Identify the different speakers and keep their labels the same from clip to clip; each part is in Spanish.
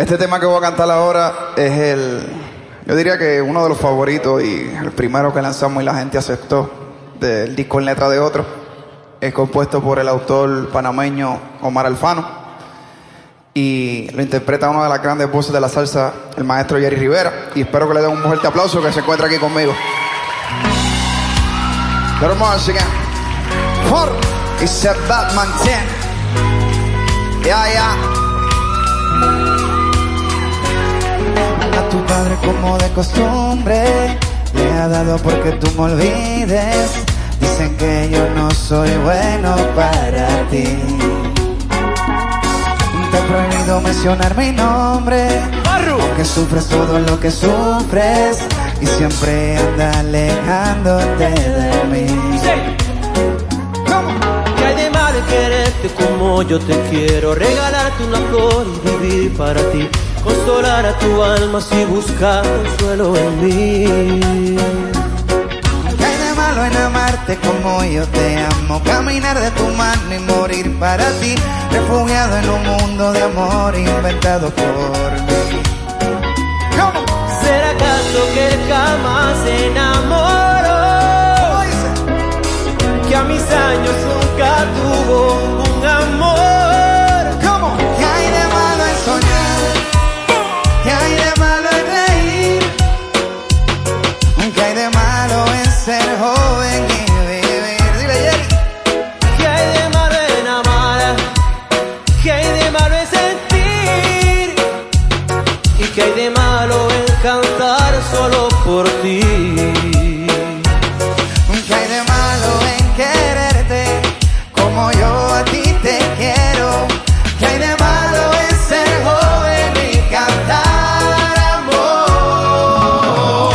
Speaker 1: Este tema que voy a cantar ahora es el, yo diría que uno de los favoritos y el primero que lanzamos y la gente aceptó del disco en letra de otro. Es compuesto por el autor panameño Omar Alfano y lo interpreta una de las grandes voces de la salsa, el maestro Jerry Rivera. Y espero que le den un fuerte aplauso que se encuentre aquí conmigo. Pero vamos again. For it's a Batman 10. Ya, ya.
Speaker 2: Como de costumbre le ha dado porque tú me olvides. Dicen que yo no soy bueno para ti. Te he prohibido mencionar mi nombre. Porque sufres todo lo que sufres. Y siempre anda alejándote de mí.
Speaker 3: ¿Qué hay de malo en quererte como yo te quiero? Regalarte una flor y vivir para ti. Consolar a tu alma si buscas consuelo en mí.
Speaker 2: ¿Qué hay de malo en amarte como yo te amo? Caminar de tu mano y morir para ti. Refugiado en un mundo de amor inventado por mí.
Speaker 3: ¿Será acaso que jamás se
Speaker 2: malo en
Speaker 3: cantar solo por ti?
Speaker 2: ¿Qué hay de malo en quererte como yo a ti te quiero? ¿Qué hay de malo en ser joven y cantar amor?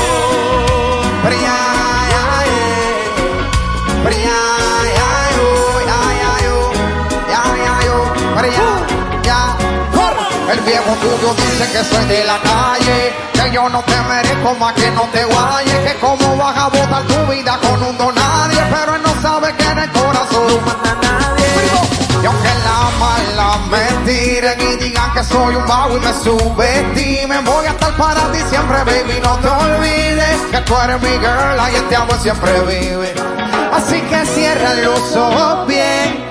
Speaker 1: El viejo tuyo dice que soy de la calle, que yo no te merezco más que no te guayes, que cómo vas a botar tu vida con un don nadie, pero él no sabe que en el corazón no manda nadie. Y aunque la mala me tiren y digan que soy un vago y me subestimen, voy a estar para ti siempre, baby, no te olvides que tú eres mi girl y este amor siempre vive.
Speaker 2: Así que cierra los ojos bien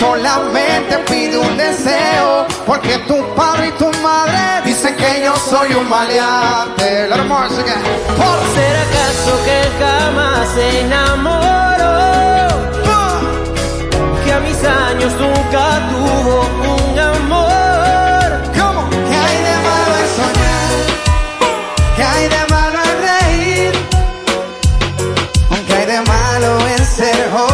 Speaker 2: solamente pide un deseo, porque tu padre y tu madre dicen que yo soy un maleante.
Speaker 1: 'em.
Speaker 3: ¿Por ser acaso que jamás se enamoró? Que a mis años nunca tuvo un amor.
Speaker 2: ¿Cómo? ¿Qué hay de malo en soñar? ¿Qué hay de malo en reír? ¿Qué hay de malo en ser joven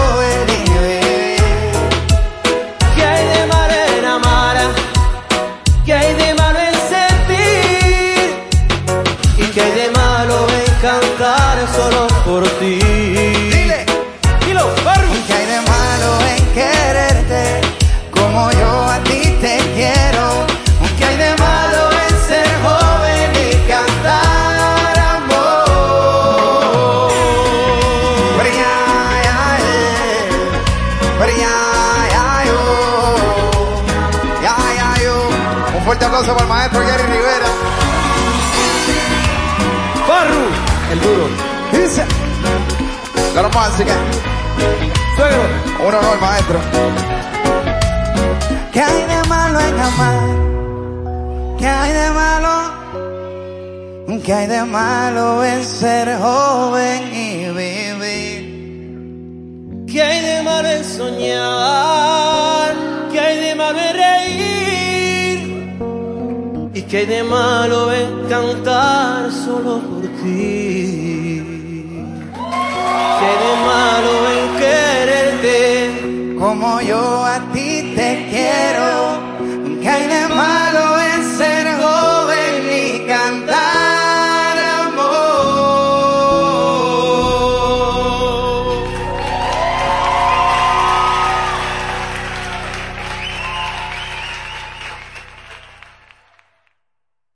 Speaker 2: ¿Y
Speaker 3: qué hay de malo en cantar solo por ti?
Speaker 2: Dile.
Speaker 3: Dilo, Barru.
Speaker 2: ¿Qué hay de malo en quererte como yo a ti te quiero? ¿Qué hay de malo en ser joven y cantar amor?
Speaker 1: Un fuerte aplauso para el maestro Jerry Rivera.
Speaker 3: El duro.
Speaker 1: Dice. March again.
Speaker 3: Suegro.
Speaker 1: Uno no, el maestro.
Speaker 2: ¿Qué hay de malo en amar? ¿Qué hay de malo? ¿Qué hay de malo en ser joven y vivir?
Speaker 3: ¿Qué hay de malo en soñar? Qué de malo en cantar solo por ti? ¿Qué de malo en quererte?
Speaker 2: Como yo